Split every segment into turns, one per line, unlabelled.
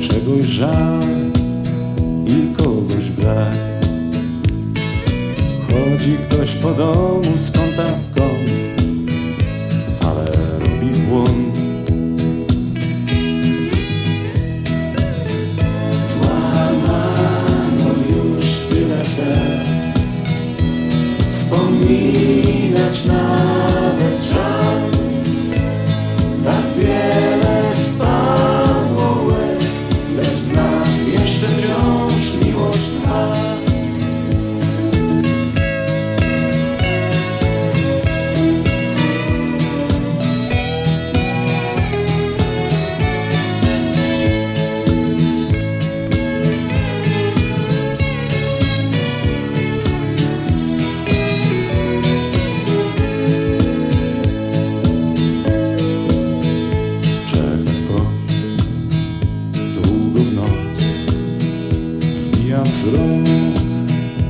Czegoś żal i kogoś brak. Chodzi ktoś po domu z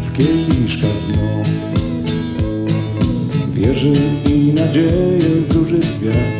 w kieliszkach dno. Wierzy i nadzieję wróży z gwiazd